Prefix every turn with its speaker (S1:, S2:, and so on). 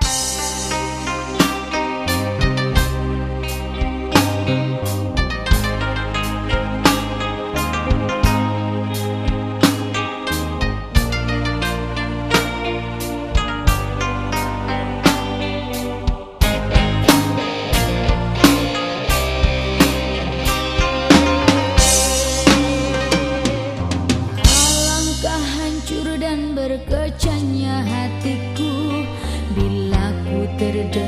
S1: Bye. did it do?